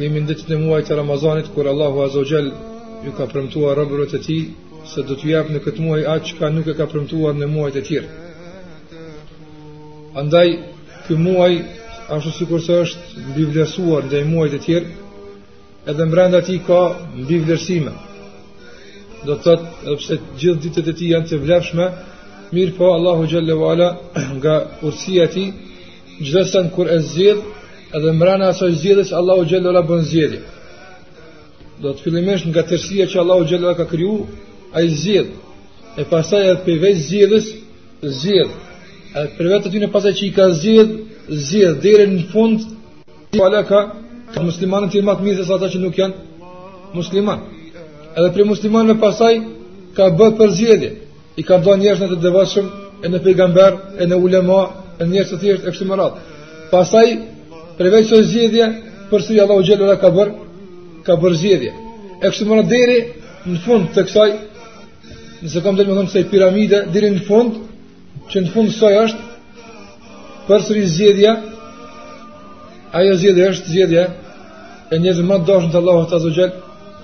Jemi në ditët e muajit të Ramazanit kur Allahu Azza wa Jall ju ka premtuar robërit e tij se do t'ju jap në këtë muaj atë çka nuk e ka premtuar në muajt e tjerë. Andaj ky muaj ashtu sikur se është mbivlerësuar ndaj muajit e tjerë, edhe brenda tij ka mbivlerësime. Do të thotë edhe pse gjithë ditët e tij janë të vlefshme, mirëpo Allahu Jalla wa Ala nga urtësia e tij Çdo sen kur e zgjedh, edhe mbrena asaj zgjedhjes Allahu xhelle ve ala bën zgjedhje. Do të fillimisht nga tërësia që Allahu xhelle ka kriju, ai zgjedh. E pastaj edhe prej zgjedhjes, zgjedh. Edhe prej atyne pasaj që i ka zgjedh, zgjedh deri në fund. Pra ka muslimanët më të mirë se ata që nuk janë musliman. Edhe prej muslimanëve pasaj ka bërë përzgjedhje. i ka nda njerëzit në të devotshëm e në pejgamber e në ulema e në njerëz të thjeshtë e kështu me radhë. Pastaj prej zgjedhjes përsëri Allahu xhelle ve ala ka bër ka bër zgjedhje. E kështu me radhë deri në fund të kësaj nëse kam drejt me thonë kësaj piramide deri në fund që në fund të saj është përsëri zgjedhja ajo zgjedhja është zgjedhja e njerëzve më të dashur të Allahut azza xhel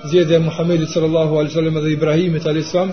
zgjedhja e Muhamedit sallallahu alaihi wasallam dhe Ibrahimit alayhis salam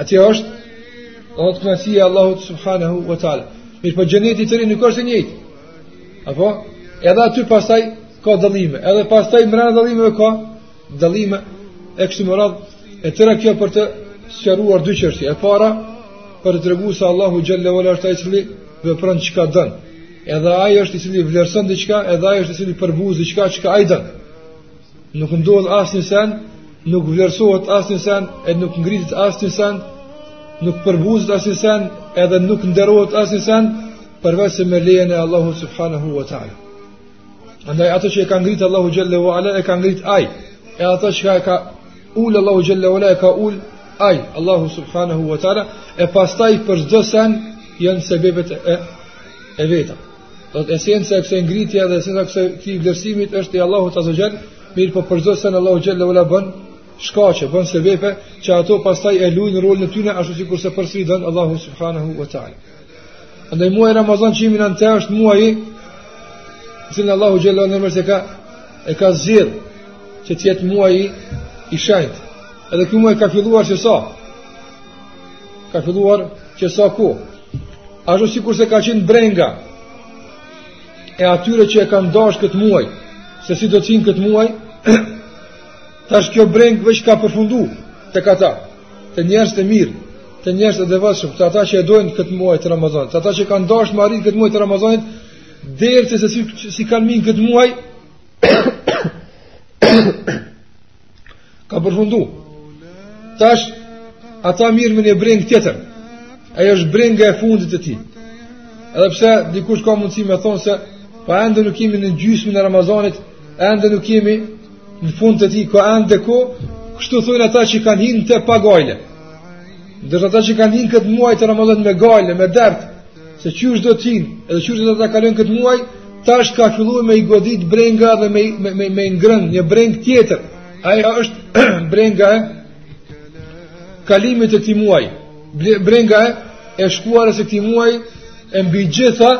Aty është xhenneti, kënaqësia e Allahut subhanahu wa ta'ala Mirëpo xhenneti i tëri nuk është i njëjtë Apo? Edhe aty pasaj ka dallime Edhe pasaj mrena dallimeve ka dallime e kështu më radhë E tëra kjo për të sqaruar dy qëllime E para për të tregu se Allahu xhelle ve ala është ai i cili vepron çka don Edhe ai është i cili vlerëson diçka Edhe ai është i cili përbuz diçka çka ai don Nuk ndodh asnjë sen, nuk vlerësohet asnjë sen e nuk ngritet asnjë sen, nuk përbuzet asnjë sen, edhe nuk nderohet asnjë sen përveç se me lejen e Allahut subhanahu wa taala. Andaj atë që e ka ngrit Allahu xhalla wa ala e ka ngrit ai. E atë që ka, ka ul Allahu xhalla wa ala e ka ul ai, Allahu subhanahu wa taala, e pastaj për çdo sen janë sebebet e e veta. Do të esenca e kësaj ngritjes dhe esenca e kësaj këtij vlerësimit është i Allahut Azza Jall, mirëpo për çdo sen Allahu Jalla wa Ala bën shkaqe, bën sebebe që ato pastaj e luajnë rolin e tyre ashtu sikur se përsëri don Allahu Subhanahu wa Taala. Andaj muaji Ramazan që jemi në të është muaji që Allahu Jalla wa Ala e ka e ka zgjidh që të jetë muaji i shejt. Edhe ky muaj ka filluar qe sa Ka filluar që sa kohë. Ashtu sikurse ka qenë brenga e atyre që e kanë dash këtë muaj, se si do të hinë këtë muaj, tash kjo brengë veç ka përfundu tek ata, te njerëzit e mirë, te njerëzit e devotshëm, te ata që e dojnë këtë muaj të Ramazanit, te ata që kanë dash me arrit këtë muaj të Ramazanit, dert se si, si kanë me hi në këtë muaj, Ka përfundu. Tash, ata mirren me një brengë tjetër. Ajo është brenga e fundit të tij. Edhe pse, dikush ka mundësi me thanë se, pa po ende nuk jemi në gjysmën e Ramazanit, ende nuk jemi në fund të tij, ka ende kohë, kështu thojnë ata që kanë hi në te pa gajle. Ndërsa ata që kanë hi në këtë muaj të Ramazanit me gajle, me dert, se qysh do të hinë, edhe qysh do ta kalojnë këtë muaj, tash ka filluar me i godit brenga dhe me me me, me i ngrën një brengë tjetër. Ajo është brenga e kalimit të këtij muaji. Brenga e shkuarjes së këtij muaji e mbi gjitha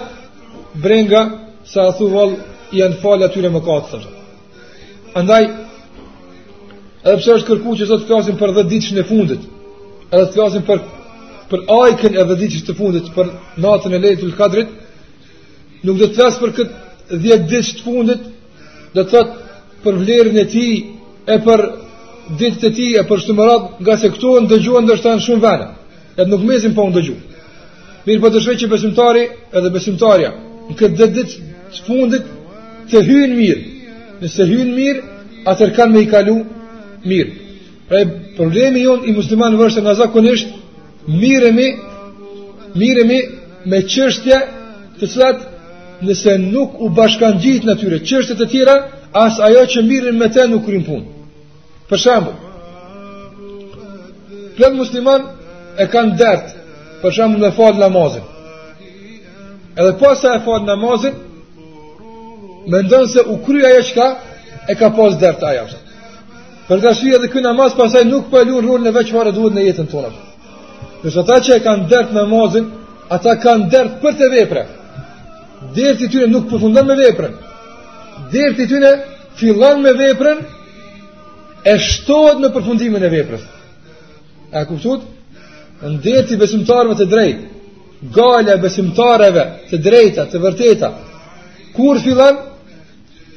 brenga se a thu vallë janë falë atyre mëkatet Andaj, edhe pse është kërku që sot të flasim për 10-ditëshin e fundit, edhe të flasim për, për ajken e 10-ditëshit të fundit, për natën e Lejletul-Kadrit, nuk do të flas për këtë 10-ditësh të fundit, do të thotë për vlerën e tij, e për ditët e tij, e për shpërblimet, ngase këto ndëgjohen ndër shtatë shumë vene. Edhe nuk mbesin pa ndëgju. Mirëpo dëshoj që besimtari edhe besimtarja në këtë dhjetë ditë të fundit të hynë mirë. Nëse hynë mirë, atëherë kanë me i kalu mirë. Pra problemi jonë i muslimanëve është se na zakonisht mirremi, mirremi me qështje të cilat nëse nuk u bashkangjiten atyre, qështje të tjera, as ajo që mirrem me te nuk kryn punë. Për shembull, plot muslimanë e kanë dert, për shembull me fal namazin. Edhe masi e fal namazin, mendon se u krye ajo çka e ka pas dert ai. Po e sheh edhe ky namaz pastaj nuk po e lun rolin e vet çfarë duhet në jetën tonë. Ndërsa ata që e kanë dert namazin, ata kanë dert për te vepra. Derti i tyre nuk përfundon me veprën. Derti i tyre fillon me veprën e shtohet me përfundimin e veprës. A kuptuat? Derti i besimtarëve të drejtë, gajlja e besimtarëve e drejtë, e vërtetë. Kur fillon?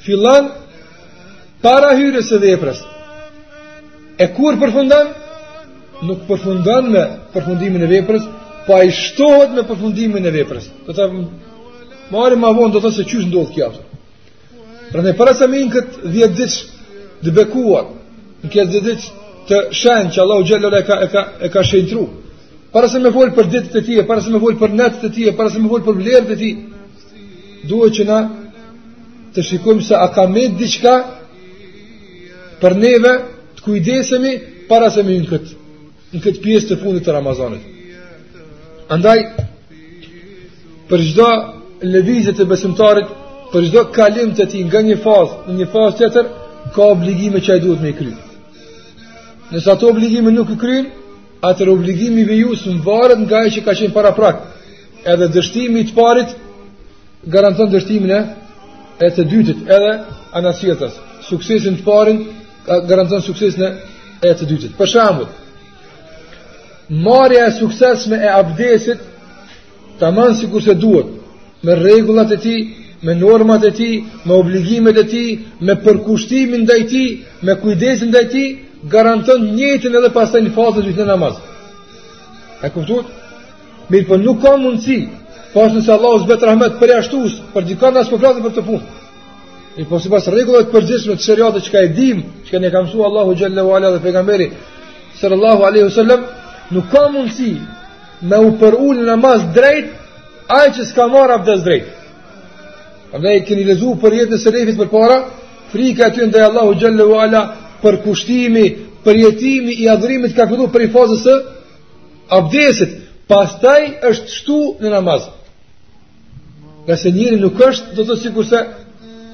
Fillon para hyrjes së veprës. E kur përfundon? Nuk përfundon me përfundimin e veprës, po ai shtohet me përfundimin e veprës. Do ta marrim më vonë do të thotë se qysh ndodh kjo. Pra ne para se me hi n'këtë dhjetë ditë të bekuar, në këtë dhjetë ditë të shenjtë që Allahu xhelle e ka, e ka, e ka shenjtëru, para se me folë për ditët e tije, para se me folë për netët e tije, para se me folë për vlerët e tije, duhet që na të shikojmë se a ka met diçka për neve të kujdesemi para se me hi n'këtë. në këtë pjesë të fundit të Ramazanit. Andaj për çdo lëvizje të besimtarit, për çdo kalim të tij nga një fazë në një fazë tjetër, ka obligime që ai duhet me i kry. Nëse ato obligime nuk i kryen, atëherë obligimi i vijuesëm varet nga ai që ka qenë paraprak. Edhe dështimi i të parit, garanton dështimin e, e të dytit, edhe anasjelltas. Suksesi në të parin, garanton suksesin e e të dytit. Për shembull, marrja e suksesshme e abdesit tamam sikurse duhet, me rregullat e tij, me normat e tij, me obligimet e tij, me përkushtimin ndaj tij, me kujdesin ndaj tij, garanton të njëjtën edhe pastaj në fazën e dytë në namaz. E kuptuat? Mirë, po nuk ka mundësi, pos nëse Allahu zbret rahmet përjashtues, për dikon s'po flasim për atë punë. E po sipas rregullave të përgjithshme të shariatit çka e dim, që ne ka mësuar Allahu xhelle ue ala dhe pejgamberi sallallahu alaihi wasallam, nuk ka mundësi me u përul në namaz drejt ai që s'ka marrë abdes drejt. Andaj keni lexu për jetën e selefit përpara, frika e tyre ndaj Allahut xhelle ue ala përkushtimi, përjetimi i adhurimit ka filluar prej fazës së abdesit, pastaj është shtu në namaz. Ngase njeriu nuk është domethënë sikurse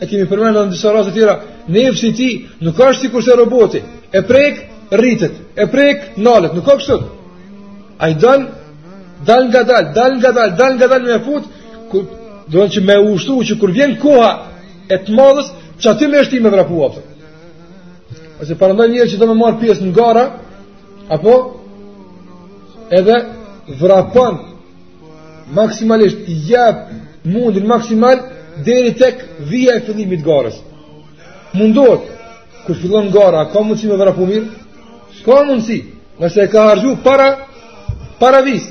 e kemi përmend në disa raste të tjera, nefsi i tij nuk është sikurse roboti, e prek nritet, e prek nalet, nuk ka kështu. Ai don, dalëngadalë, dalëngadalë, dalëngadalë me e futë, don që me e ushtru, që kur vjen koha e të madhes, që aty me e shti me vrapu. Për. Ose prandaj njeri që do me marë pjesë në gara, apo edhe vrapon maksimalisht i jep mundin maksimal deri tek vija e fillimit të garës. Mundohet kur fillon gara, ka mundësi me vrapu mirë? Ka mundësi, nëse e ka harxhu para para vijës.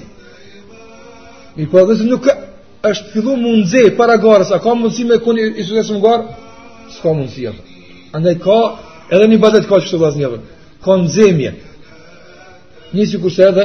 Mirëpo edhe nëse nuk është fillu mundësi para garës, a ka mundësi me koni i suksesshëm n'garë? S'ka mundësi atë. Andaj ka edhe në ibadet ka çështje vëllazë. Ka nxemje. Njësoj sikurse edhe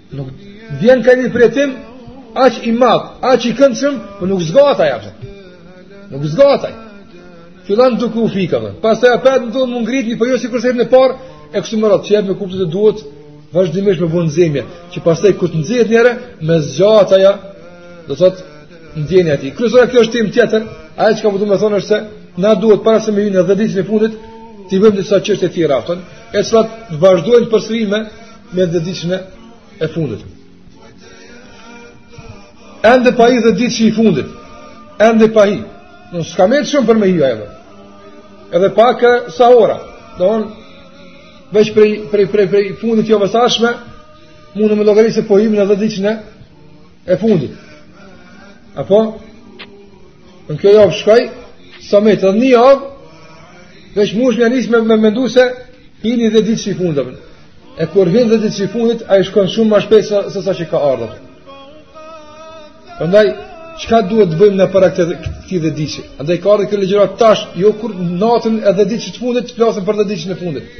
Nuk vjen ka një pritim aq i madh, aq i këndshëm, por nuk zgat ajo. Nuk zgat. Fillon duke u fik ajo. Pastaj apo të thonë mund ngritni, po jo sikurse në parë e kështu me radhë, që jep me kuptu se duhet, vazhdimisht me bo nxemje, që pasaj kur të nxehet njeri, me zgjat ajo, do të thotë, ndjenja aty. Kryesore kjo është temë tjetër, ajo çka po du me thonë është se na duhet para se me hy në 10 ditën e fundit të bëjmë disa çështje të tjera, të cilat vazhdojnë përsëri me me dhetë ditën e fundit ende pa hi dhetëditëshi i fundit ende pa hi në s'ka metë shumë për me hi edhe edhe pak e sa ora do në veç prej, prej, prej, prej fundit javës ardhshme mundemi me llogarit se po him në dhetë ditën e fundit. Apo, në kjo javë shkoi, s'ka metë një javë, veç munesh me nisë me, me mendu se, hini dhetëditëshi i fundit. E kur hin dhetëditëshi i fundit, ai shkon shumë ma shpejt se, se sa që ka ardhë. Prandaj, çka duhet të bëjmë ne para këtë, këtij dhetëditëshi? Andaj ka ardhë kjo ligjëratë tash, jo kur natën e dhetëditëshit të fundit, të flasim për dhetëditëshin e fundit.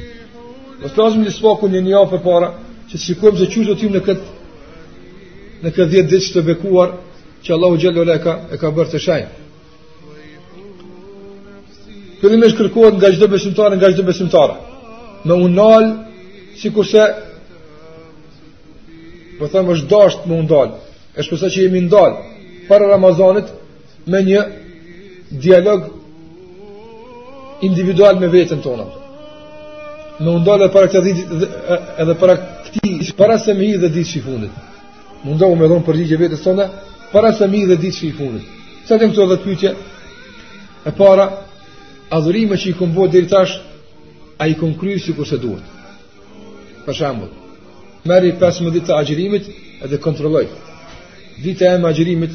Në të plasëm një spaku një një për para, që të shikojmë se qysh do t'himë në këtë në këtë dhjetëditësh të bekuar që Allahu xhel-le ve ala ka e ka bërë të shenjtë. Fillimisht kërkohet nga çdo besimtar, nga çdo besimtare. Me u nal, sikurse po them është dashur me u ndal. E shpresoj që jemi ndal para Ramazanit, me një dialog individual me veten tonë me u ndalë para këta dhetë edhe para këtij para se me hi dhetëditëshi i fundit mundohu me dhonë përgjigje vetes tonë para se me hi dhetëditëshi i fundit sa të këto dhetë pyetje e para adhurimet që i kom bo deri tash a i kom kry sikurse duhet për shambull merri 15 dit agjërimit edhe kontrolloji dita e më agjërimit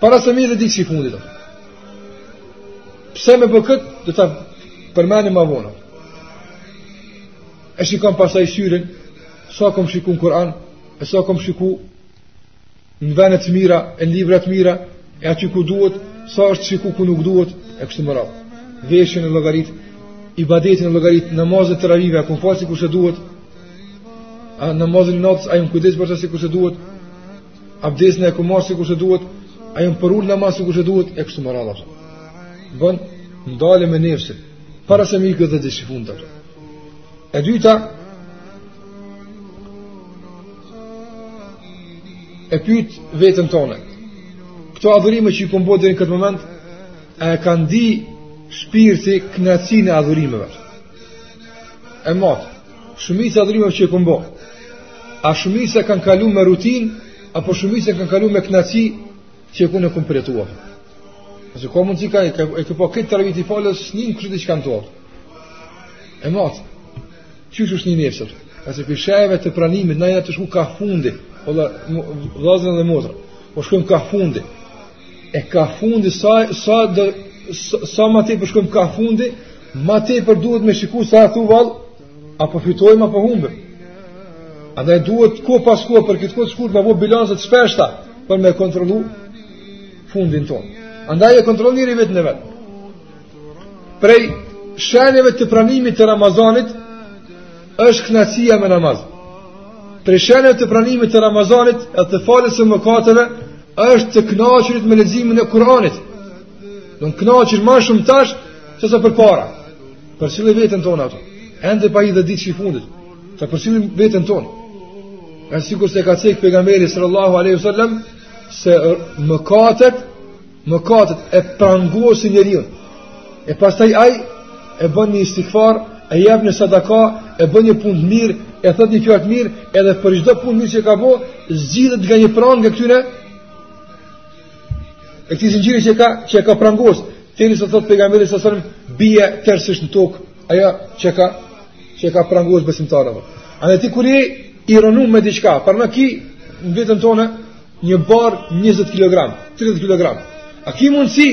Para se me hi dhetëditëshi i fundit, pse me për këtë, do ta përmenim ma vonë. E shikon pasaj syrin, sa kom shiku në Kur'an, e sa kom shiku në vene t'mira, e në libra t'mira, e aty ku duhet, sa është shiku ku nuk duhet, e kështu me radhë. Veshin e llogarit, ibadetin e llogarit, namazet e teravive, a kom falë sikurse duhet, a namazin e natës, a jom kujdes për të sikurse duhet, Abdesin e kom marrë sikurse duhet, a jom përul në namaz sikurse duhet, e kështu me radhë. Bën, ndalje me nefsin, para se me hi ky dhetëditësh i fundit. E dyta, e pyt veten tonë. Këto adhurime që i kom bërë deri në këtë moment, a e ka ndi shpirti kënaqësinë e adhurimeve? E mat, Shumica e adhurimeve që i kemi bërë, a shumica kanë kalu me rutinë apo shumica kanë kalu me knaqsi që e kanë kompletuar. Nëse ka mundësi ka, ka e ka po këtë tre viti falës, një kështu diç kanë tuar. E mot. Çish është një nesër. A se prej shenjave të pranimit, na jena tu shku ka fundi. Vallahi, vëllazën dhe motra. Po shkojmë ka fundi. e ka fundi sa sa do sa ma tepër shkojmë ka fundi ma tepër duhet me shiku se a thu vallë apo fitojmë apo humbim andaj duhet kohë pas kohe për këtë kohë shkurt me bo bilance të shpeshta për me e kontrollu fundin tonë andaj e kontrollon njeri veten e vet prej shenjave të pranimit të Ramazanit është knaqsia me namaz. Prej shenjave të pranimit të Ramazanit edhe të faljes së mëkateve është të knaqurit me leximin e Kur'anit. Du m'u knaqur ma shumë tash sesa përpara. Përcille veten tënde ato. Ende pa hi dhetëditëshi i fundit. Ta përcillim veten tonë. E sikurse ka cekë Pejgamberi salallahu alejhi ve selem se mëkatet Mëkatet e prangosin njeriun. E pastaj ai e bën një istighfar, e jep një sadaka, e bën një punë të mirë, e thotë një fjalë të mirë, edhe për çdo punë mirë që ka bërë, zgjidhet nga një prangë këtyre, e këtij zinxhiri që e ka që e ka prangos, derisa thotë pejgamberi alejhi selam bie tërësisht në tokë, ajo që e ka që e ka prangos besimtarin. Andaj ti kur je i rënduar me diçka, po e ki në veten tënde Një barrë 20 kg, 30 kg. A ki mundësi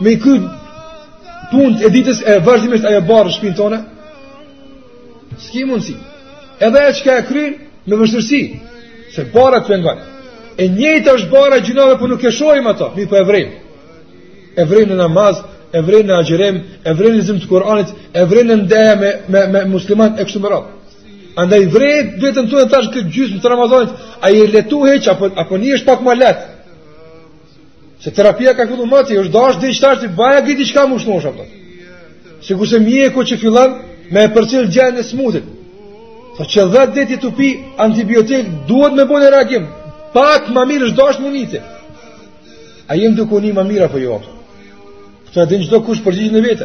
me i kry punët e ditës e vazhdimisht ajo barrë në shpinën tënde? S'ki mundësi. Edhe e çka e kryn me vështirsi, se barra të pengon. E njëjta është barra e gjynaheve, po nuk e shohim ato, mirëpo e vrejmë. E vrejmë në namaz, e vrejmë në agjërim, e vrejmë në lexim të Kuranit, e vrejmë në ndeja me, me, me muslimanë e kështu me radhë. Andaj vreje veten tënde tash këtë gjysmë të Ramazanit, a i lehtu hiç, apo, apo një është pak ma lehtë. Se terapia ka fillu moti, është dashtë edhe që tashti të bajë gjithçka m'u shnosh. Sikurse mjeku që fillon, me e përcil gjendjen e të smutit. Tash që dhetë ditë tu pi antibiotik, duhet me bo një reagim. Pak ma mirë është dashtë m'u ni ti. A je duke u ni ma mirë apo jo, apëta. Këtë e din çdokush përgjigjen e vet.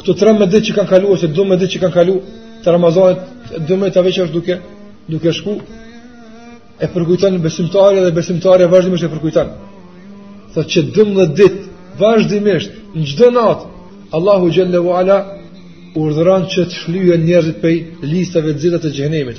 Këto 13 ditë që kanë kalu ose 12 ditë që kanë kalu të Ramazanit, 12-ta veç është duke duke shku e përkujton besimtarin dhe besimtaren vazhdimisht e përkujton. Tash që 12 ditë vazhdimisht në çdo natë Allahu xhele ve ala urdhëron që të shlyhen njerëzit prej listave të zjarrit të xhehenemit.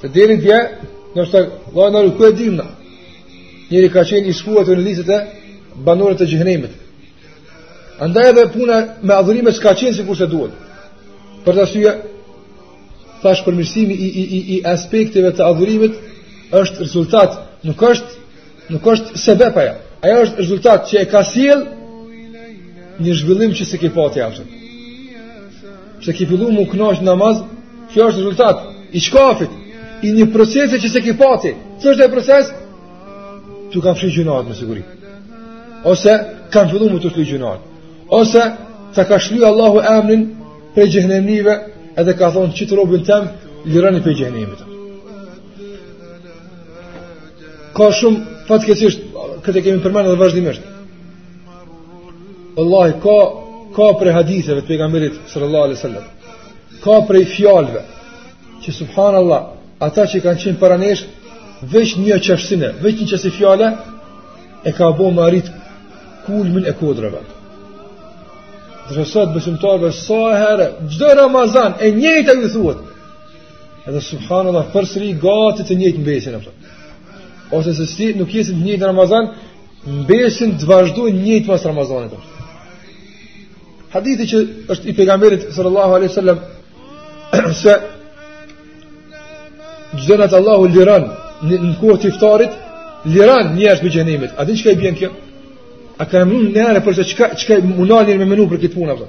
Se deri dje, domethënë, ku e dim na? Njeri ka qenë i shkruat në listët e banorëve të xhehnemit. Andaj edhe puna me adhurime s'ka qenë sikurse duhet. Për atë arsye, thash përmirësimi i, i, i, i aspekteve të adhurimit është rezultat, nuk është Nuk është sebep ajo. Ajo është rezultat që e ka sjell një zhvillim që s'e ke pati aftë. Pse ke filluar me u kënaq në namaz? Kjo është rezultat i diçkafit, i një procesi që s'e ke pati. Ç'është ai proces? T'u kanë fshirë gjynahet me siguri. Ose kanë filluar me t'u fshirë gjynahet. Ose ta ka shlyë Allahu emrin prej xhehnemlive edhe ka thonë që këtë robin tem lironi prej xhehnemit Ka shumë fatkeqësisht këtë kemi përmendur edhe vazhdimisht. Wallahi ka ka prej haditheve të pejgamberit sallallahu alaihi wasallam. Ka prej fjalëve që subhanallahu ata që kanë qenë para nesh veç një çështëne, veç një qësi fjale i ka bo me arrit kulmin e kodrave. Dhe sot besimtarëve sa herë çdo Ramazan e njëjta ju thuhet, Edhe subhanallahu përsëri gati të njëjtë mbesin apo. Ose nëse nuk jesin të njëjtë në Ramazan, mbesin të vazhdojnë njëjtë pas Ramazanit. Hadithi që është i pejgamberit sallallahu alaihi wasallam se çdo natë Allahu liron në, në kohë të iftarit, liron njerëz prej xhehnemit. A din çka i bjen kjo? A ka mund njerë për se çka çka mundeni me menu për këtë punë apo?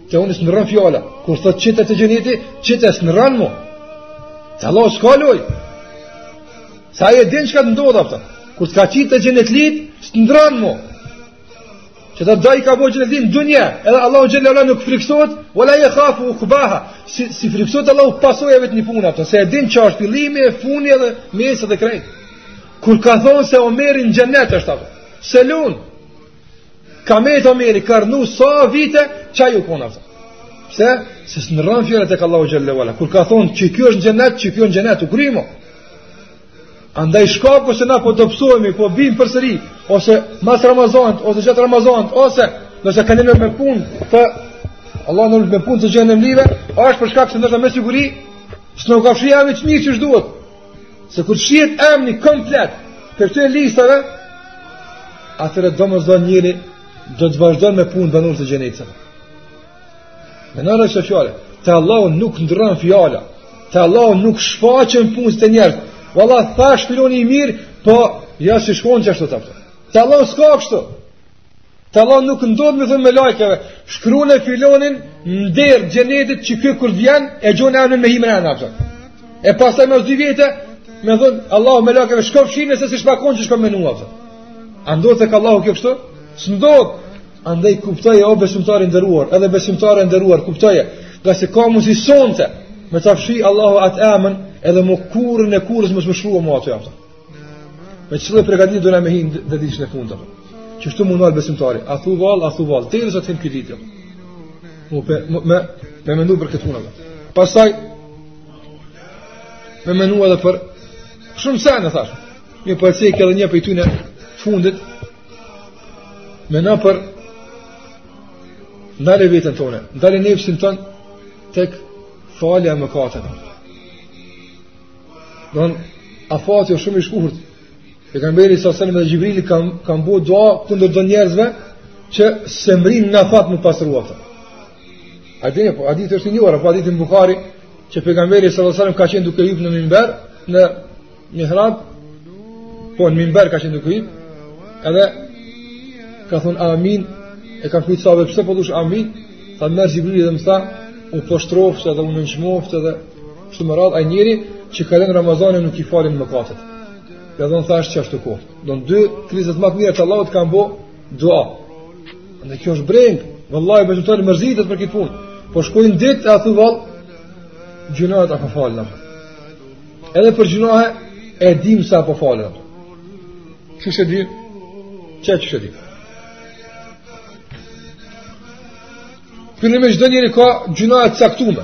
Që nuk ndërron fjala, kur thot qita të xhenetit, qita s'ndërron mo. Se Allahu s'ka lojë. Se e din çka do të ndodh, pëtër. Kur t'ka qit te xhenetlit, s'ndërron mo. Që të daj ka bo xhenetli në dunja, edhe Allahu xhelle ue ala nuk friksohet, wa la jekhafu ukbaha. S'i, s'i friksohet Allahu pasojave të një pune, pëtër. Se e din çka është fillimi, e funi edhe mesi dhe krejt. Kur ka thonë se Omeri në xhenet është, pëtër. S'lun, Ka mbet Omeri, ka rrnu sa vite, qa ju kona fëtë. Pse? Se s'ndërron fjala te Allahu xhelle ue ala. Kur ka thonë qiky është në xhenet, qiky është në xhenet, u kry mo. Andaj çka po pse na po pësojmë, po bim përsëri, ose mas Ramazanit, ose gjatë Ramazanit, ose nëse ka njënë me punë, te Allahu me punë të xhehnemlive, a është për shkak se ndoshta me siguri, s'na ka fshi që një qysh duhet, Se kur shlihet emni komplet prej atyre listave, atëherë domethënë njeri do të vazhdojë me punë banorëve të xhenetit. Me një fjalë, te Allahu nuk ndërron fjala, te Allahu nuk shfaqen punë si te njerëzit, valla thash filoni i mirë, po ja si shkonë që ashtu të apëtë. Te Allahu s'ka kështu, Te Allahu nuk ndodh me thënë melajkeve, shkrune filanin, n'derë xhenetit që ky kur vjen, e gjonë e me himën e në apëtër. E pasaj mas dy vjetë, me thënë Allahu melajkeve, shko fshine se si shpakon që shko me nua, apëtër. A ndodh tek Allahu kjo kështu? S'ndodh, andaj kuptoje o besimtar i nderuar, edhe besimtare e nderuar, kuptoje, ngase ka mundësi sonte, me ta fshi Allahu atë emën, edhe më kurrën e kurrës mos me shkru më atë Me qëllim e pregatit domethënë me hi në dhjetëditshin e fundit, qysh tu menduar besimtari, a thu vallë, a thu vallë, te dhe sa të hinë këtë ditë, me, me, me, me mendu për këtë punë. Pasaj, me mendu edhe për shumë sene, e thashë, një për po e ceki edhe një prej tyre në fund, me në për ndalë veten tonë, ndalë nefsin tonë, tek falja e mëkateve. Don afati është shumë i shkurt. Pejgamberi sa selam dhe Xhibrili kanë kanë bo dua kundër do njerëzve që s'e mrrin n'afat me u pastru ata. A dini po, a dini është një orë, po a dini në Buhari që pejgamberi sa selam ka qenë duke hypë në minber në mihrab, po në minber ka qenë duke hypë, edhe ka thon amin, e kanë pytë sahabët pse po thush amin, tha m'erdh Xhibrili dhe më tha, u poshtroftë edhe u nënçmoftë edhe Kështu me radhë, ai njeri që kalon Ramazani nuk i falen mëkatet. Ja dhënë thashtë që ashtë të kohë. Domethënë dy krijesat ma të mira të Allahut kanë bo dua. Në kjo është brengë, vëllaj, me të tërë mërzitët për këtë punë. Po shkojnë ditët, a thu vallë, gjynahet a po falen. Edhe për gjynahet, e dim se a po falen. Qysh e dim? Qy qysh e dim? Kërë në me çdo njeri ka gjynahe t'caktume.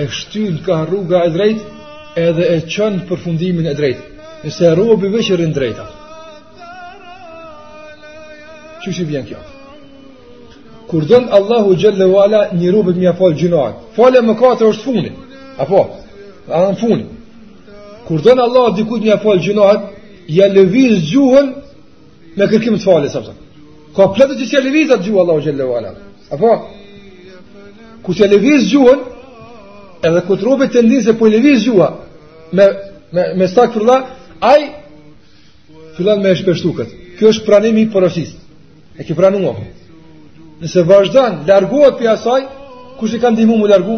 e shtyn ka rruga e drejtë edhe e çon përfundimin e drejtë. Nëse robi veç rrin drejt. A qysh vjen kjo? Kur don Allahu xhel-le ve ala një robit me ja fal gjynahet. Falja e mëkateve është fundi. Apo, a në fundi. Kur don Allahu dikujt me ja fal gjynahet, ja lëviz gjuhën me kërkim të faljes apo ka plot që s'ja lëviz at gjuhë Allahu xhel-le ve ala apo kur ja lëviz gjuhën edhe kur robi e ndin se po lëviz gjuha me me me estagfirullah ai fillon me shpeshtu kët kjo është pranimi i porosisë e ke pranuar nëse vazhdon largohet pi asaj kush e ka ndihmu mu largu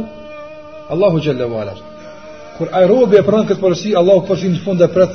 Allahu xhel-le ve ala kur ai robi e pranon kët porosi Allahu po në fund e pret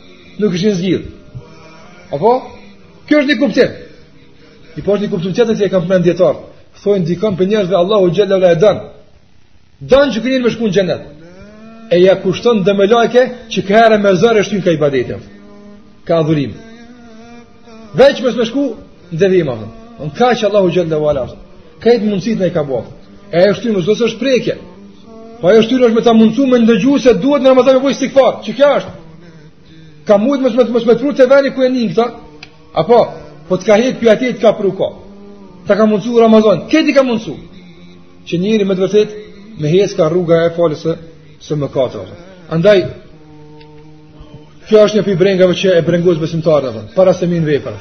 nuk ishin zgjidh. Apo? Kjo është një kuptim. Po është një kuptim tjetër që e kanë përmend dijetarët. Thonë dikon prej njerëzve Allahu xhel-le ve ala e don. Don që ky njeri me shku në xhenet. E ja kushton do melajke që ka herë me zor e shtynë ka ibadeti. Ka adhurim. Veç me shku në dynja. Në ka që Allahu xhelle ve ala. Këtë mundësit na e ka bo. E e shtymë, zdo së është preke. Po e shtymë është me ta mundësu me ndëgju se duhet në Ramazan me bo istigfar. Qe kjo është? Ka mujtë me shmetë me shmetë pru të veni ku e një këta? Apo? Po të ka hetë pja të ka pru ka. Ta ka mundësu Ramazan. Këtë i ka mundësu. Që njeri me të vërtet me hec ka rruga e falës së, së më katër. Andaj, Kjo është një prej brengave që e brengos besimtarët atë, para se me bo vepër.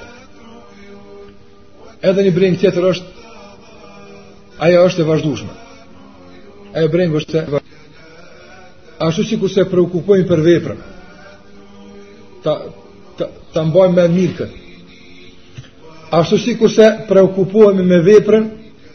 Edhe një brengë tjetër është, ajo është e vazhdushme. Ajo brengë është e vazhdushme. Ashtu sikurse preokupohen për vepër, ta, ta, ta mbajnë ma mirë këtë. Ashtu sikurse preokupohen me vepër,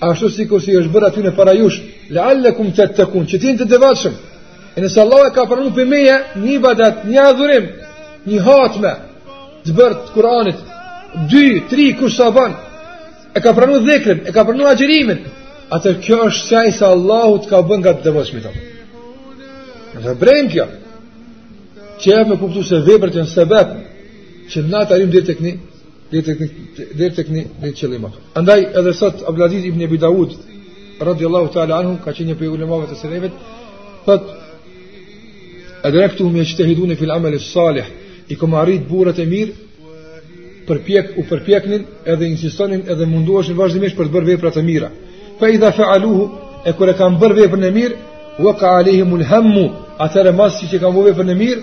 Ashtu sikurse është bërë atyne para jush, lealekum tettekun, që të jeni të devatëshëm. E nëse Allah e ka pranu prej meje, një ibadet, një adhurim, një hatme, të bërë të Kur'anit, dy, tri, kush sa banë, e ka pranu dhikrin, e ka pranu agjërimin, atëherë kjo është shenjë se Allahu të ka bën nga të devotshmit. Në brejmë kjo, që me kuptu se veprat janë sebep, që ne të arrijmë dhe të këni, deri tek deri tek një një qëllim. Andaj edhe sot Abdulaziz ibn Abi Daud radhiyallahu ta'ala anhu ka qenë një prej ulemave të selefit, thotë Adraktuhum yajtahidun fi al-amal as-salih, i kam arrit burrat e mirë përpjek u përpjeknin edhe insistonin edhe munduheshin vazhdimisht për të bërë vepra të mira. Fa idha fa'aluhu e kur e kanë bërë veprën e mirë, waqa'a alayhim al-hammu, atëherë masi që e kanë bërë veprën e mirë,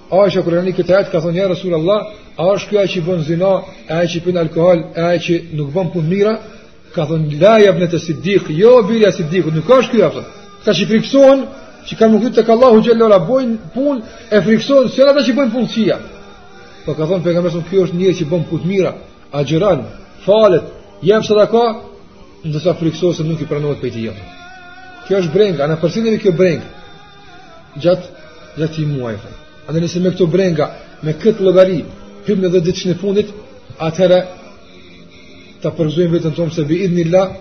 Aisha kur e nin këtë ajet ka thonë ja Resulullah, a është ky ai që bën zina, ai që pin alkool, ai që nuk bën punë të mira? Ka thonë la ya ibnata Siddiq, jo bija e Siddiq, nuk është kjo për atë. Ka që i friksohen, që kanë me u kthy tek Allahu xhelle ve ala bën punë e friksohen se ata që bën punë të kqia. Po ka thonë pejgamberi se ky është njeri që bën punë të mira, agjëron, falet, jep sadaka, ndërsa friksohet se nuk i pranohet prej tij ajo. Kjo është brengë, ana përsinë kjo brengë. gjatë gjatë këtij muaji fal. Andaj nëse me këto brenga, me këtë llogari, hymë në dhetë ditëshin e fundit, atëherë të përgëzojmë veten tonë se bi idhnilah,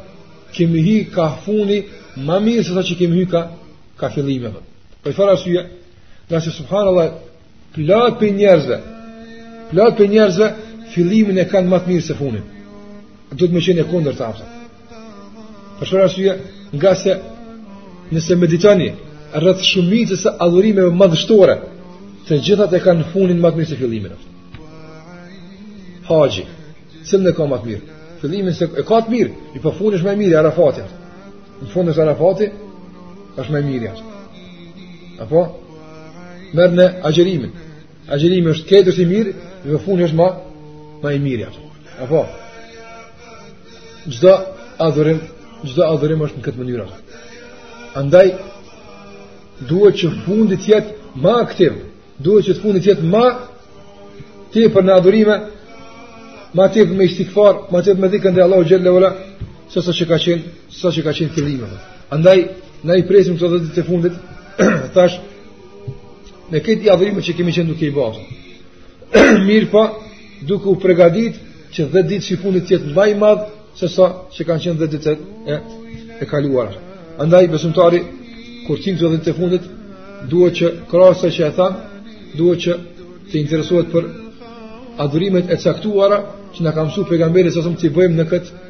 kemi hi ka funi ma mirë se ata që kemi hi ka, ka fillime. Për çfarë arsye, ngase subhanallah, Plot prej njerëzve. Plot prej njerëzve fillimin e kanë më të mirë se fundin. Duhet me qenë e kundërta. Për çfarë arsye? Ngase nëse meditoni rreth shumicës së adhurimeve madhështore, të gjithat e kanë fundin më të mirë se fillimin. Haxhi, cilën e ka më të mirë. Fillimin se e ka të mirë, mirëpo fundi është më i mirë Arafatit. Në fund është Arafati, është më i mirë. Apo merr në agjerimin. Agjerimi është këtë është i mirë, në fund është më më i mirë atë. Apo. Çdo adhurim, çdo adhurim është në këtë mënyrë. Andaj duhet që fundi të jetë më aktiv, duhet që fundi të jetë më tepër në adhurime, më tepër me istigfar, më tepër me dhikër të Allahut xhelle Se sa që ka qenë, sa që ka qenë fillimi. Andaj na i presim këto dhjetë të fundit, tash me këtë adhurim që kemi qenë duke i bërë. Mirëpo, po, duke u pregatit që dhjetëditëshi i fundit të jetë ma i madh, se sa që kanë qenë dhjetë ditët e, e kaluar. Andaj, besimtari, kur të hyn te dhjetë ditët e fundit, duhet që krahas që e thamë, duhet që të interesohet për adhurimet e caktuara që na ka mësu pejgamberi salallahu alejhi ve selem të i bëjmë në këtë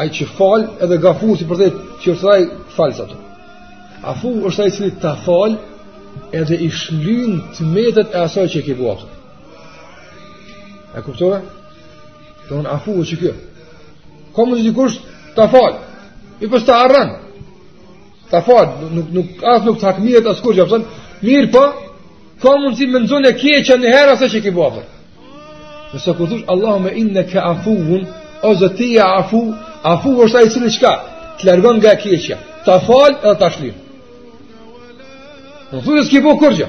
Ai që fal edhe gafur si për të që është ai falës ato. Afuv është ai që ta fal edhe i shlyn të metet e asaj që ke bërë. E kuptove? Pra afuv është kjo. Ka mund dikush ta fal. E s'ta harron. Ta fal, nuk nuk as nuk ta përmend as kurrë, thon, mirëpo, ka mundsi me t'zan e keqja e asaj here asaj që ke bërë. Nëse kur thosh Allahumma innaka afuun, o Zot ti je afuv, afuv është ai cili çka të largon nga keqja. Ta fal edhe ta shlyn. Po thua s'ke bërë kurrë.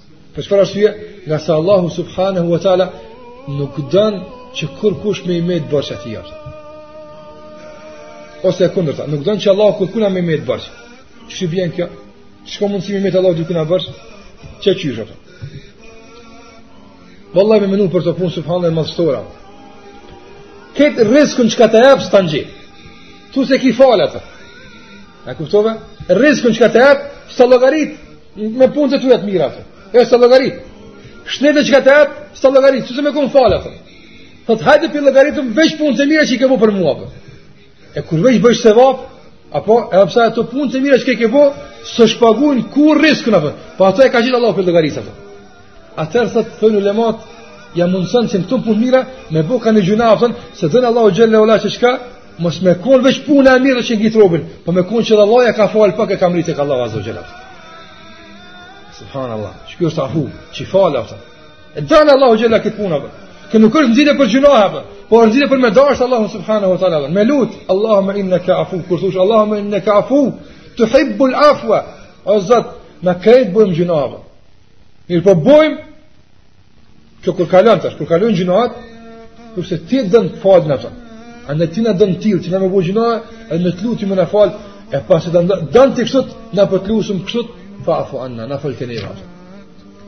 Për çfarë arsye? Ngase Allahu subhanahu wa taala nuk don që kur kush me i met borx aty jashtë. Ose kundërta, nuk don që Allahu kurkujna me i met borxh. Qysh bën kjo? Çka mund me i met Allahu dikujna borxh? Qe qysh ato. Vallai me menu për këtë punë subhanallahu më shtora. Krejt rrizkun çka të jap s'ta njeh. T'u ka fal ato. A kuptove? Rrizkun çka të jap, s'ta llogarit Me punë të tua të mira, thë. E s'ta llogarit. Shnetin çka të jep, s'ta llogarit. Së se me konë falë, thë. Thotë hajde po i llogaritim veç punë të mira që i ke bo për mua, thë. E kur veç bëjsh se vapë, apo edhe pse ato punë të mira që ti i ke bo, s'e shpaguajnë kurrë rrizkun, thë. Pa po ato e ka gjithë Allahu pa llogarit, thë. Atëherë thotë thonë ulemat, ia mundëson që në këto punë të mira, me bo ka një gjynah, thonë, se don Allahu xhelle ve ala që çka, mos me konë veç puna e mirë që e ngjit robin, po me konë që edhe Allahu ia ka falë pak e ka mërri te Allahu xhelle. Subhanallah, që kjo është afuv, që i fal, thonë. E don Allahu xhelle këtë punë, për. Kjo nuk është nxitje për gjynahe, për. Po është nxitje për me dashtë Allahun subhanehu ve teala, me lutë, Allahumme inneke afuv, kur thush, Allahumme inneke afuv, tuhibbul afve, o Zot, ne krejt bëjmë gjynahe, për. Mirë po bojmë, kjo kur kalon tash, kur kalon gjinohat, kurse ti dënë të falë në tëmë. A në ti në dënë tilë, që në me bojë gjinohat, e në të lutë me në falë, e pasë të dënë, dënë të kështët, në për të lusëm kështët, fa afu anna, në falë të nejë atë.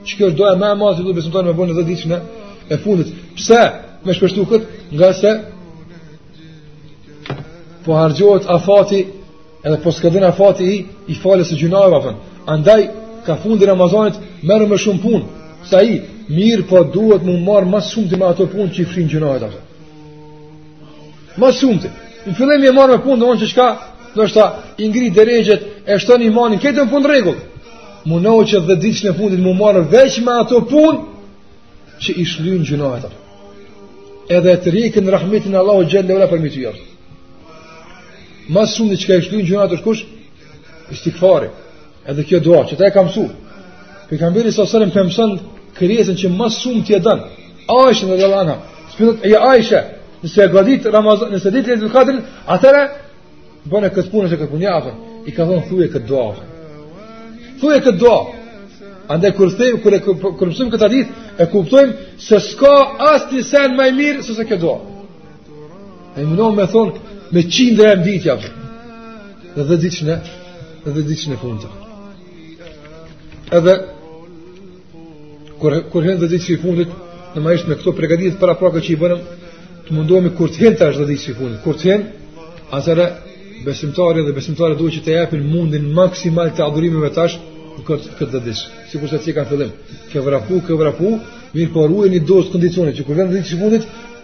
Që kjo është doja me e mazë, dhe besëm tonë me bojë në dhe diqë në e fundit. Pse me shpështu këtë, nga se, po hargjohet afati, Edhe po skadon afati i, i faljes së gjynaheve, apo. Andaj, kah fundi Ramazanit, merru me shumë punë. Sa i, mirëpo duhet m'u marrë ma shumti me ato punë që i fshijnë gjynahet, apo. Ma shumti. Në fillim je marrë me punë, ato që çka, që t'i ngrit derexhet, e shton imanin, këto punë n'rregull. Mu në dhjetëshin e fundit m'u marrë veç me ato punë, që i shlyjnë gjynahet, apo. Edhe tërheqin rahmetin e Allahut xhel-le xhelaluhu përmi ty. Ma shumti që ka i shlyn gjynahet është kush? Istigfari. Edhe kjo dua, që ta e ka mësu. Pejgamberi alejhi selam ia mëson krijesën që më shumë e don. Aishën radijallahu anha. S'po i thotë Aishes, nëse e godit Ramazan, nëse godit Lejletul Kadrin, atëherë, bëne këtë punë, ose këtë punë jo, i ka thonë thuje këtë dua. Thuje këtë dua. Andaj kur themi, kur, kur, kur mësojmë këtë hadith, e kuptojmë se s'ka asnjë sen ma i mirë, sesa këtë dua. E mënohë me thonë me qindre e mijëra herë. Në dhjetëshin, në dhjetëshin e fundit. Edhe, kur, kur hyn dhjetëshi i fundit, në ma ishtë me këto pregatitjet paraprake që i bëmë, të mundohemi kur të hyn tash dhjetëshi i fundit. Kur të hyn, atëherë, besimtari dhe besimtarja duhet që të japin mundin maksimal të adhurimeve tash, në këtë, këtë dhjetësh. Sikurse ti që nga n'fillim. Ke vrapu, ke vrapu, mirëpo ruaj një dozë kondicioni, që kur vjen dhjetëshi i fundit,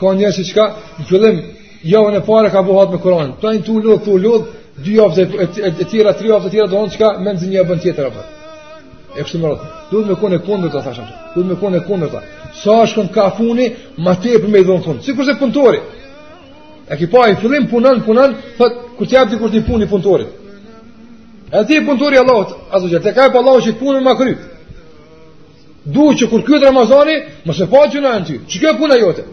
Ka njerëz që çka në fillim javën e parë ka bë hatme Kur'an. Tani janë tu lodh, tu lodh, dy javë të tjera, tri javë të tjera dot çka mezi një bën tjetër apo. E kështu me radhë. Duhet me kon e kundërta tash. Duhet me kon e kundërta. Sa shkon kah funi, ma tepër me i dhonë fund. Sikurse punëtori. E ki pa n'fillim punon, punon, thotë, kur t'ia japë dikush një punë punëtorit. E ti punëtor i Allahut, aso që, të ka jep Allahu që këtë punë me kry. Du që kur kryhet Ramazani, më se pa që edhe ty, që kjo puna jote.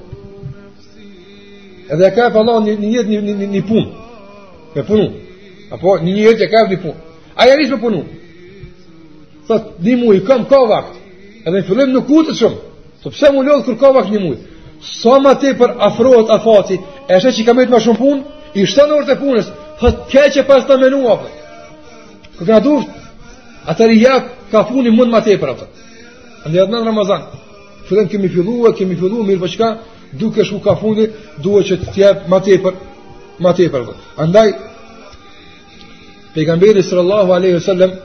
Edhe i ka jep Allahu njerit një, një, një, një punë, me punu. Apo një njeri i ka jep një punë. Ai ia nis me punu. Thot, një muj, kam, ka vakt. Edhe në fillim nuk ngutet shumë. Thot, pse m'u lodhë kur ka vakt një muj. Sa ma tepër afrohet afati, e sheh që i ka met ma shumë punë, i shton orët e punës, thot, keq e paskam menu, për. Kur ka duft, atëherë i jep ka funi mund ma tepër ato. Andaj edhe në Ramazan, fillim kemi fillu e kemi fillu, mirë por çka, duke shku ka funi, duhet që të jep ma tepër, ma tepër ato. Andaj, pejgamberi sallallahu aleyhi wasallam,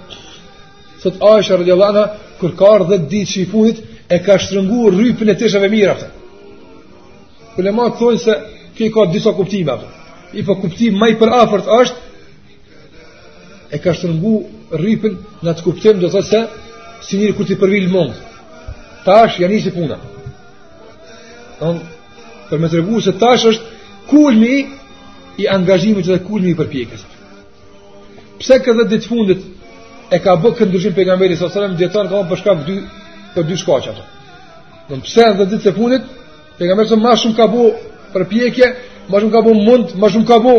thot Aisha radijallahu anha, kur ka ardhë dhjetëditëshi i funit, e ka shtrëngu rrypin e teshave mirë ato. Ulemat thonë se, kjo ka disa kuptime ato. E po kuptimi ma i përafërt është, e ka shtrëngu rripin në atë kuptim do të thotë se si njeri kur t'i përvjel mangët tash ja nisi puna don për me tregu se tash është kulmi i angazhimit dhe kulmi i përpjekjes pse këto dhjetë ditët e fundit e ka bë këtë ndryshim pejgamberi sallallahu alajhi wasallam dijetarët kanë thënë për shkak dy për dy shkaqe ato don pse dhjetë ditët e fundit Pejgamberi sa më shumë ka bu përpjekje, më shumë ka bu mund, më shumë ka bu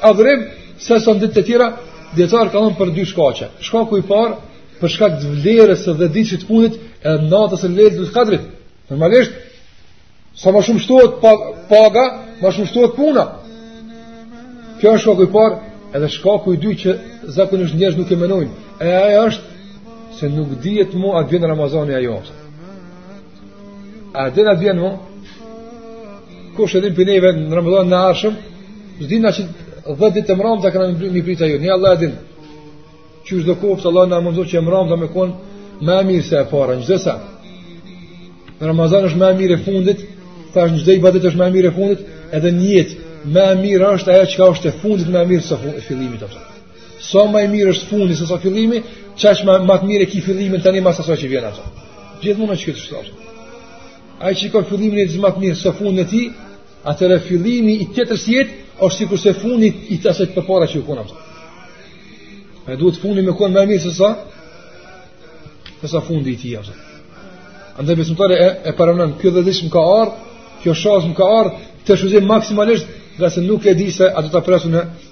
adhurim se sa ditë të tjera, dijetarët kanë thënë për dy shkaqe. Shkaku i parë për shkak të vlerës së dhjetëditëshit të funit e natës së Lejletul Kadrit. Normalisht sa më shumë shtohet paga, më shumë shtohet puna. Ky është shkaku i parë, edhe shkaku i dytë që zakonisht njerëzit nuk e mendojnë. E ajo është se nuk dihet mo a vjen Ramazani a jo. A dhe nëse vjen mo, kush e din për neve në Ramazanin e ardhshëm, s'dimë që dhjetë ditët e mramë të këna një prita ju, një Allah e din, që është do kopës Allah me u mundu që e mramja me konë ma mirë se e para, në gjithçka. Në Ramazan është ma e mirë e fundit, tash në çdo ibadet është ma e mirë e fundit, edhe në jetë, ma e mirë është ajo që ka është e fundit ma mirë se fillimi, apësa. Sa më i mirë është fundi se sa fillimi, aq më më të mirë e ki fillimin tani mas asaj që vjen atë. Gjithmonë është kështu. Ai që ka fillimin e më të mirë se fundi i tij, atëherë fillimi i tjetër si jetë është sikur se fundi i të asaj të përpara që u kon. Ai duhet fundi me kon më mirë se sa se sa fundi i tij atë. Andaj besimtari e, e pranon, ky dhjetëditësh më ka ardhë, kjo shansë më ka ardhë, ta shfrytëzoj maksimalisht, ngase nuk e di se a do ta pres unë në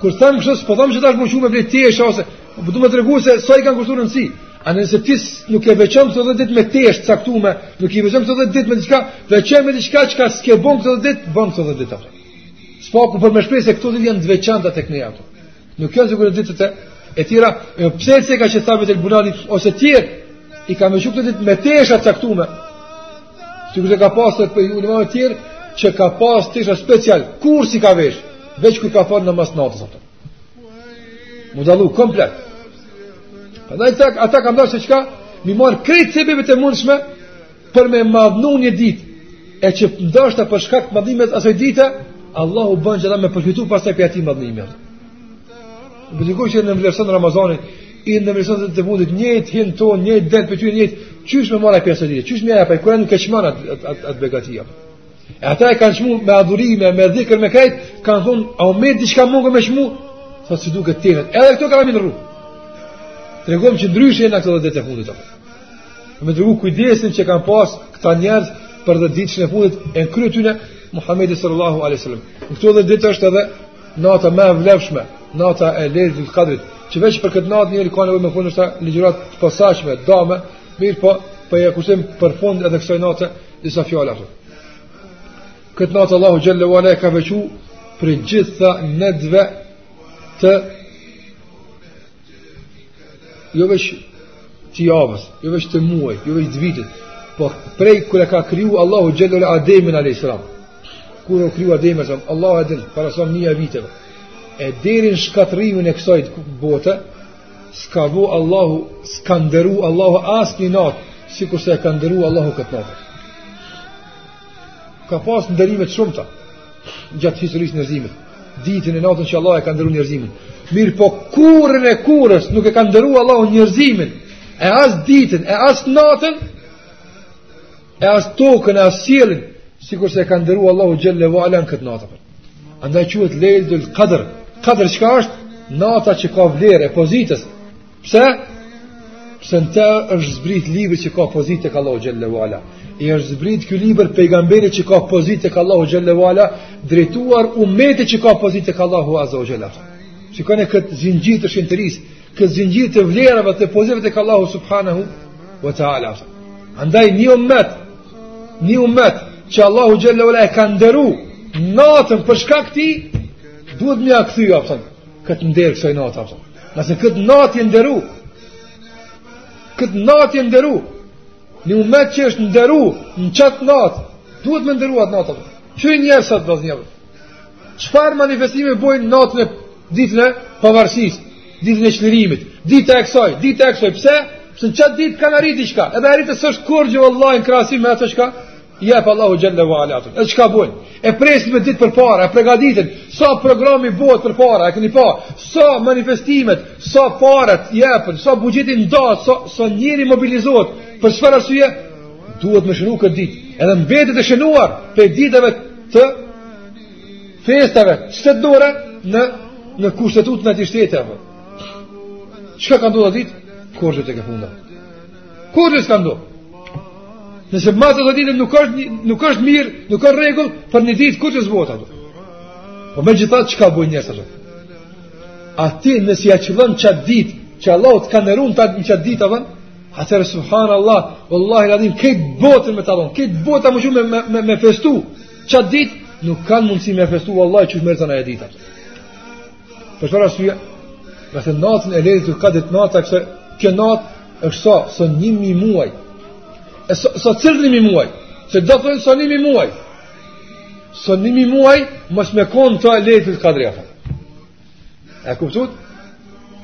Kur them kështu, s'po them që tash me shku me ble tesha ose. Po do të tregoj se sa i kanë kushtuar rëndësi. A nëse ti nuk e veçon këto 10 ditë me tesha të caktume, nuk i veçon këto 10 ditë me diçka, veçon me diçka çka s'ke bën këto 10 ditë, bën këto 10 ditë ato. Së paku për me shpreh se këto ditë janë të veçanta tek ne ato. Nuk janë sikur ditët e tjera, e pse se ka qenë Thabit el Bunani ose tjerë i kanë veçu këto ditë me tesha të caktume. Sikur se ka pas edhe prej ulemave të tjerë që ka pas tesha speciale, kurrë s'i ka vesh, veç kur ka fal namaz natës atë. M'u dallu komplet. Prandaj tak ata kanë dashur se çka m'i marr krejt sebebet të mundshme për me madhnu një ditë e që ndoshta për shkak të madhimit asaj dite Allahu bën që ata me përfitu pastaj për atë madhnim. Me dikun që e vlerëson Ramazani, e vlerëson dhjetëshin e fundit, njëjtë hin ton, njëjtë del për ty, njëjtë, qysh me mora pjesë ditë, qysh me ja pa, kur nuk e çmon atë at, at, at begati. E ata e kanë çmu me adhurime, me dhikër, me krejt, kanë thonë, a u me di çka mun me çmu, thotë si duke tjenet, edhe këto ka ramin rru. Tregom që ndryshe e në këto dhjetë të fundit, me të rru kujdesin që kanë pas këta njerëz për dhjetë ditëshin e fundit, e në krye të tyne, Muhammedi sallallahu alaihi sallam. Në këto dhjetë ditë është edhe Nata më e vlefshme, nata e Lejletul Kadrit, që veç për këtë natë njeri ka nevojë me bo një ligjëratë të posaçme, domethënë, mirëpo, po ia kushtojmë për fund edhe kësaj nate disa fjalë ato. Këtë natë Allahu xhelle ve ala e ka veçu prej gjitha netëve të jo veç të javës, jo veç të muajit, jo veç të vitit, po prej kur e ka kriju Allahu xhelle ve ala Ademin a.s. Kur o kriju Ademi a.s. Allahu e din, para sa mija viteve. E deri në shkatrrimin e kësaj bote, s'ka vu Allahu, s'ka nderu Allahu asnjë natë, sikurse e ka nderu Allahu këtë natë. ka pas nderime të shumta gjatë historisë së njerëzimit. Ditën e natën që Allahu e ka nderu njerëzimin. Mirëpo kurrën e kurrës nuk e ka nderu Allahu njerëzimin. E as ditën, e as natën, e as tokën, e as qiellin, sikurse e ka nderu Allahu xhelle ve ala këtë natë. Andaj quhet Lejlul Kadr. Kadr çka është? Nata që ka vlerë e pozitë. Pse? Se në të është zbrit libri që ka pozitë tek Allahu xhelle ve ala. I është zbrit ky libër pejgamberit që ka pozitë tek Allahu xhelle ve ala, drejtuar umetit që ka pozitë tek Allahu azze ve xhelle. Shikoni këtë zinxhir të shenjtërisë, këtë zinxhir të vlerave të pozitave tek Allahu subhanahu wa taala. Andaj një umet, një umet që Allahu xhelle ve ala e ka nderu natën për shkak tij duhet me ia kthy, thonë, këtë nder kësaj nate, thonë. Nëse këtë natë je nderu, këtë natë je nderu, një umet që është nderu në qat natë, duhet me nderu atë natë. Qe njerëzit, njerëz, çfarë manifestime bojnë natën e ditën e pavarësisë, ditën e çlirimit, ditë e kësaj, ditë e kësaj, pse? Se në qat ditë kanë arrit diçka, edhe arriti s'është kurgjë vallahi në krahasim me atë çka, Jep Allahu xhelle ve ala. E çka bën? E presin me ditë përpara, e përgatiten sa programi bëhet përpara, e keni pa, sa manifestimet, sa paret jepen, sa buxheti ndahet, sa sa njeri mobilizohet. Për çfarë arsye? Duhet me shënu këtë ditë. Edhe mbetet e shënuar prej ditëve të festave shtetërore në kushtetutën e atij shteti, apo? Çka ka ndodhur atë ditë? Kurrë të ka fundar. Kurrë s'ka ndodh? Nëse mas të ditë nuk është, nuk është mirë, nuk është rregull, për një ditë kur të zbotë ato? Po me gjitha çka bojn njerëzit ato? A ti nëse ja qëllon qatë ditë, që Allah të ka nërun të në qatë ditë, avën? Atërë, subhanallah, vallahi ladhim, këtë botën me talon, këtë botën më shumë me, me, me festu, qatë ditë, nuk kanë mundësi me festu, vallahi që shmerë të në e ditë ato. Për çfarë arsye? Ngase natën e Lejletul Kadrit nata, kjo se kjo natë është sa, sa një mi muaj. E sa, sa cilë një mi muaj? Se do të sa një mi muaj. Sa një mi muaj, mos me konë të Lejletul Kadri nata. E kuptut?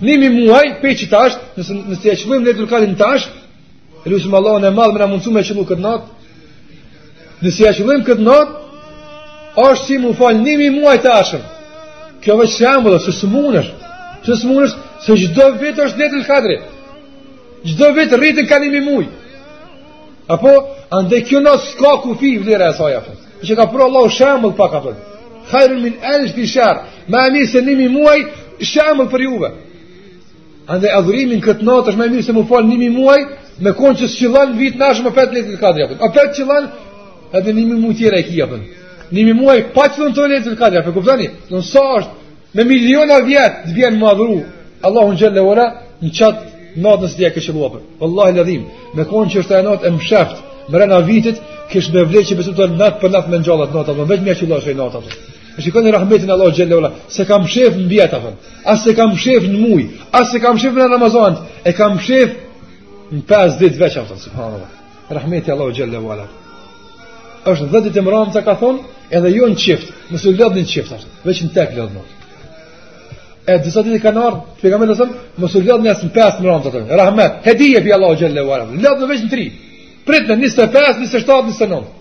Një mi muaj, pe që tash, nëse, nëse e qëllojmë Lejletul Kadrin tash, Lusim Allahun e madh me na e mundësu me qëllu këtë natë. Nëse ja qëllojmë këtë natë, është si mu fal 1000 muaj tash. Kjo veç shembull, se smunesh. Që smunesh se çdo vit është Lejletul Kadri. Çdo vit rriten ka 1000 muaj. Apo andaj kjo natë s'ka kufi vlera e saj apo. Që ka pru Allahu shembull pak apo. Khairun min alf shahr. Ma mi se 1000 muaj shembull për juve. Andaj adhurimi n'këtë natë është më mirë se mu fal 1000 muaj, me kon që s'qëllon vit në shumë pa Lejletul Kadr apo. A po t'qëllon edhe 1000 muaj tjera e ki apo. 1000 muaj pa qenë të Lejletul Kadr apo kuptoni? Do sa është me miliona vjet të vjen me adhuru Allahun xhelle ve ala në qat natë nëse ja ke qëllu apo. Wallahi ladhim, me kon që është ajo natë e mshefët, mrena vitit kish me vlejë që beso ti natë për natë me ngjall at natë apo vetëm ja qëllush at natë apo. Shikoni rahmetin e Allahut xhelle ve ala, s'e ka mshef në jetë fare. As s'e ka mshef në muj, as s'e ka mshef në Ramazan, e ka mshef në 5 ditë veç aftë subhanallahu. Rahmeti i Allahut xhelle ve ala. Është 10 ditë mrame ka thon, edhe jo në çift, mos u lodhni në çift aftë, veç në tek lodhni. E disa hadithe kanë ardh, pejgamberi sa mos u lodhni as në 5 mramet. Rahmet, hedije pi Allahu xhelle ve ala. Lodhni veç në 3. Pritni 25, 27, 29.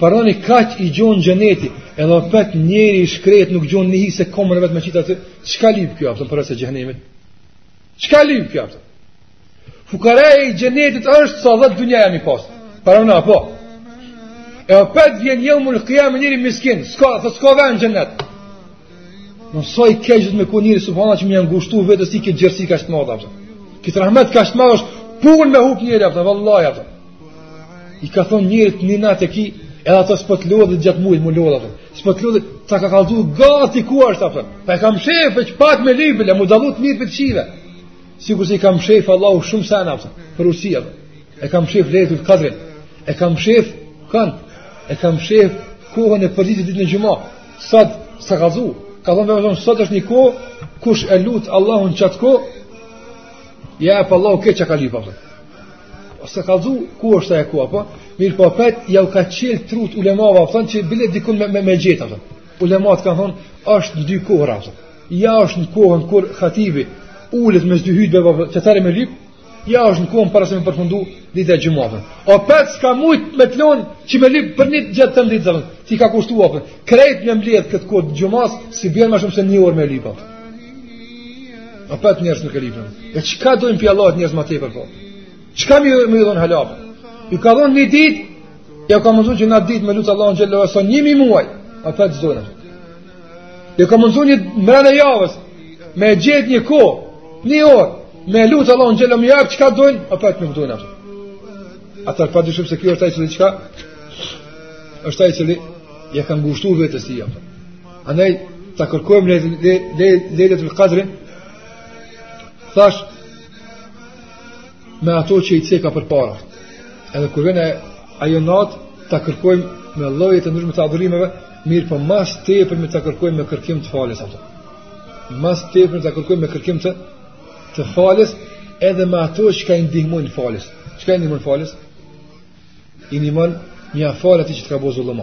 Paramendoni kaq i gjon xheneti, edhe opet njeri i shkret nuk gjon një hise komën e vet me qit atë. Çka lyp kjo apo para se xhehenemit? Çka lyp kjo apo? Fukaraja i xhenetit është sa dhetë dunja me i pas. Para na po. E opet vjen jeumul kijame njeri miskin, s'ka thos s'ka vend xhenet. Në soi keqët me ku njëri subhana që me ja ngushtu vetës ti këtë gjërësi kaq të madhe Këtë rahmet kaq të madhe është punë me hupë njëri Këtë vallahi i ka thonë njërit një natë e ki edhe ato s'po të lodhët gjatë mujit mu lodhë s'po të lodhët ta ka kallzu gati ku është apëtën po e ka mshefë veç pak me lypë e mu dallu të mirët prej të kqive sikurse i ka mshefë Allahu shumë sene apëtën për usia e ka mshefë lejletul kadrin e ka mshefë kan e ka mshefë kohën e për gjith ditë në xhuma saktë s'ka kallzu ka thonë vetëm sot është një kohë kush e lutë Allahun në qatë kohë ja jep Allahu ke çka lypë apëtën Po s'ka kallzu ku është ajo apo? Mirëpo apet jau ka çel trutë ulemave, po thon që bile diku me me, me gjet apo. Ulemat kanë thon është në dy kohra apo. Ja është në kohën kur hatibi ulet mes dy hytbeve apo të tare me lyp. Ja është në kohën para se me përfundu dita e xhumasë. Apet s'ka mujt me të lon që me lyp për një gjatë tanë ditës. Ti ka ngushtu apo. Krejt me mbledh këtë kohë xhumas s'i bjen më shumë se një orë me lyp apo. Apet njerëzit nuk e lypin. E çka dojnë pi Allahut njerëzit më tepër po? Çka më më dhon hala? Ju ka dhon një ditë, ja ka mësuar që na ditë me lut Allahun xhallahu sa 1000 muaj. Apet s'dojnë. Ja ka mësuar një mrena javës me gjet një kohë, një orë me lut Allahun xhallahu më jap çka dojn, apet s'dojn atë. Atëherë pa dyshim se kjo është ai që çka është ai që ja ka ngushtuar vetes i jap. Andaj ta kërkojmë lejletul kadrin thash me ato që i ceka përpara edhe kur vjen ajo natë ta kërkojmë me lloje të ndryshme të adhurimeve mirëpo ma së tepërmi ta kërkojmë me kërkim të faljes ato ma së tepërmi ta kërkojmë me kërkim të të faljes edhe me ato çka i ndihmojnë faljes çka i ndihmojnë faljes i ndihmojnë me ja falë atij që të ka bo zullum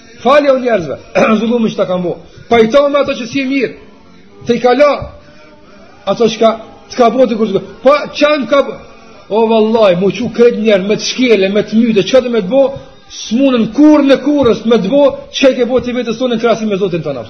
Faljau njerëzve, zullumin që ta kan bo. Pajtohu me ato që s'je mirë, tejkalo ato çka, të ka bo të kërë të kërë. Po, çka m'ka bo, o vallahi, mu çu krejt njerëzit, me të shkelë, me të mytë, çka do me të bo, s'munden kurrë në kurrsesi, me të bo, çka ke bo ti vetes tonde në krahasim me zotin tond.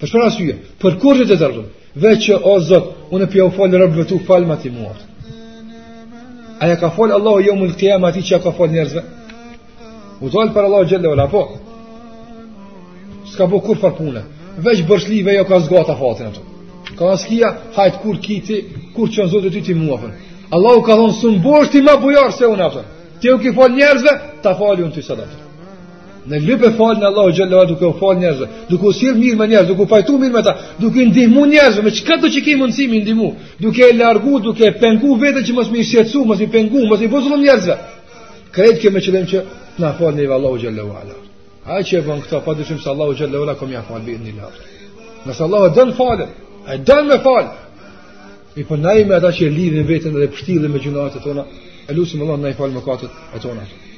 Për çfarë arsye, për kurrë të dërgoj, veç që o Zot, unë po jau fal robve tu falma ti mu. A ja ka fal Allahu jo mund të ja ma atij që ka fal njerëzve. U dal para Allahut xhelle ve ala po. S'ka bo kurrfarë pune. Veç borxhlive jau ka zgjat afatin ato. Ka askia, hajt kur ki ti, kur çon Zoti ty ti muafën. Allahu ka thon s'un bohesh ti më bujar se unë atë. Ti u ke fal njerëzve, ta fali unë ty sot atë. Me lyp faljen Allahu xhelle duke u falë njerëzve, duke u sjellë mirë me njerëz, duke u pajtu mirë me ta, duke u ndihmu njerëzve, me çkado që ki mundësi me i ndihmu, duke e largu, duke e pengu veten që mos me i shqetsu, mos me i pengu, mos me u bo zullum njerëzve. Krejt kjo me qëllim që na fal neve Allahu xhelle ue ala. Ai që e bën këta, pa dyshim se Allahu xhelle ue ala, ka me ja falë bërë një laftë. Ngase Allahu e don faljen, e don me falë. Mirëpo na jemi ata që e lidhim veten dhe pështillemi me gjynahet e tona, e lusim Allahun na i falë mëkatet e tona.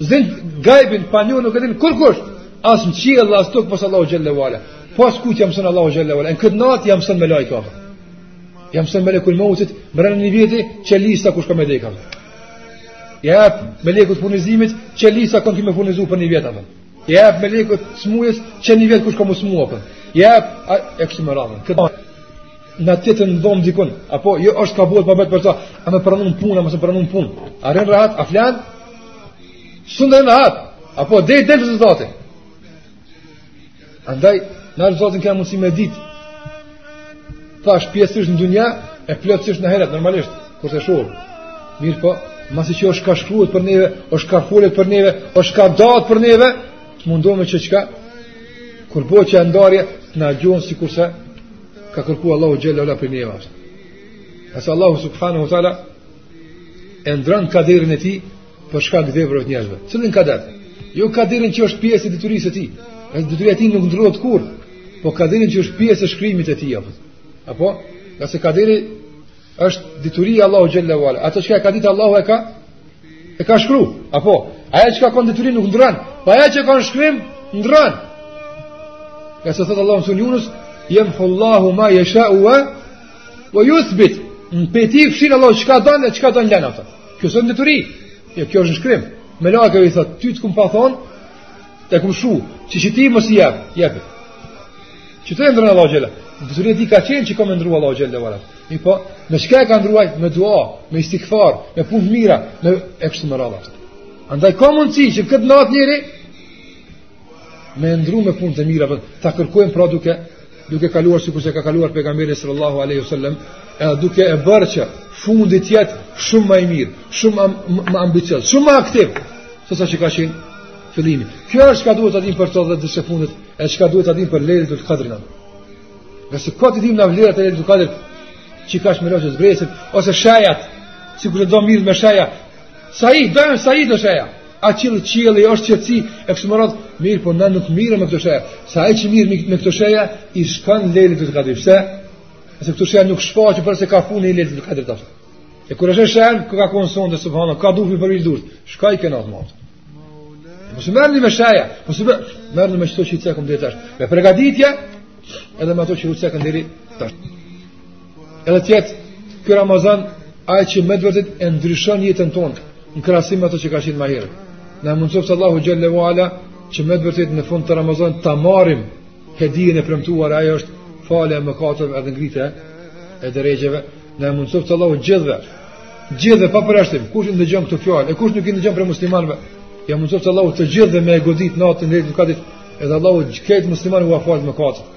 Zin gajbin, të panjohurën nuk e din kurkush. As në qiell as n'tokë pos Allahu xhelle ue ala. Pos po kujt ia mson Allahu xhelle ue ala. Në këtë natë ia mson melaikeve. Ia mson melekul mautit, mbrenda një viti qe lista kush ka me dekë. Ia jep melekut furnizimit qe lista kënd ki me furnizu për një vit atë. Ia jep melekut smujës qe një vit kush ka m'u smu atë. Ja e kështu me radhë. Këtë në të të ndonë dikun, apo jo është ka bërë pa betë për ta, a më pranon n'punë, a s'më pranon n'punë, a rrin rahat, a flen, s'rrin rahat, apo deri t'del rezultati. Andaj, na rezultatin kem mundësi me ditë, tash pjesërisht në dunja, e plotësisht në ahiret, normalisht, kur të shurë. Mirëpo, masi që është ka shkruhet për neve, është ka folet për neve, është ka dahet për neve, të mundohemi që çka, kur bo që e ndarje, të na gjejnë sikurse, ka kërku Allahu xhelle ue ala prej neve. Asa Allahu subhanahu wa ta'ala e ndrron kaderin e tij për shkak të veprave të njerëzve. Cilin kader? Jo kaderin që është pjesë e diturisë së tij. E dituria e tij nuk ndrrohet kurrë, po kaderin që është pjesë e shkrimit të tij. Apo? Ngase kaderi Është dituria Allahu xhelle ue ala. Ato që ka ditë Allahu e ka e ka shkru, apo ajo që ka kon n'dituri nuk ndrron, po ajo që ka në shkrim ndrron. Ngase thot Allahu n'suren Yunus, "Yamhu Allahu ma yasha'u wa wa yuthbit." Në peti fshin Allahu çka don e çka don lën ato. Kjo s'është n'dituri. Jo, kjo është n'shkrim. Melaqes i thot, "Ty të kom pas thon, Të kom shkru, që qëtij mos i jep, jepi. Qëta e ndrron Allahu xhelle. Dituria e tij ka qenë që ka me ndrru Allahu xhelle ue ala. Mirëpo, me çka e ka ndrru ai? Me dua, me istighfar, me punë t'mira, e kështu me radhë. Andaj ka mundësi që këtë natë njeri me ndrru me punë të mira, po ta kërkojmë pra duke duke kaluar sikurse ka kaluar pejgamberi sallallahu alaihi wasallam edhe duke e bërë që fundi të jetë shumë më i mirë, shumë më ambicioz, shumë më aktiv se sa që ka qenë fillimi. Kjo është çka duhet të dimë për dhjetë ditët e fundit, e çka duhet të dimë për Lejlatul Qadr. Ngase kur t'i dimë ne vlerat e Lejlatul Qadr, që ka shmërosh të zbresit ose shajat, sikur të do mirë me shaja, Sa i dëmë, sa i dëshë e A qilë qilë, është që ci E kështë më rrëtë, mirë, po në nuk mirë me këtë shëja Sa e që mirë me këtë shëja I shkanë lejnë të të kadir Se, e se këtë shëja nuk shpa që përse ka funi i lejnë të të kadir të ashtë E kërë është e shëja, kë ka konë sonë dhe subhanë Ka dufi për vishë durët, shka i kena të martë e Po se mërë një me shëja Po se mërë një me qëto që i cekëm dhe të ashtë Me pregaditja, edhe me ato që i cekëm dhe të ashtë Edhe t'jetë ky Ramazan, ai që me të vërtetë e ndryshon jetën tonë, në krahasim me ato që ka qenë ma herët. Na mundësoftë Allahu Xhelle ve Ala, që me të vërtetë në fund të Ramazanit ta marrim hedijen e premtuar, ajo është falja e mëkateve edhe ngritja e derexheve, na mundësoftë Allahu gjithve, gjithve pa përjashtim, kush i ndëgjon këto fjalë, e kush nuk i ndëgjon prej muslimanve, ja mundësoftë Allahu të gjithve me e godit natën e Lejletul Kadrit, edhe Allahu gjithë muslimanve ua faltë mëkatet.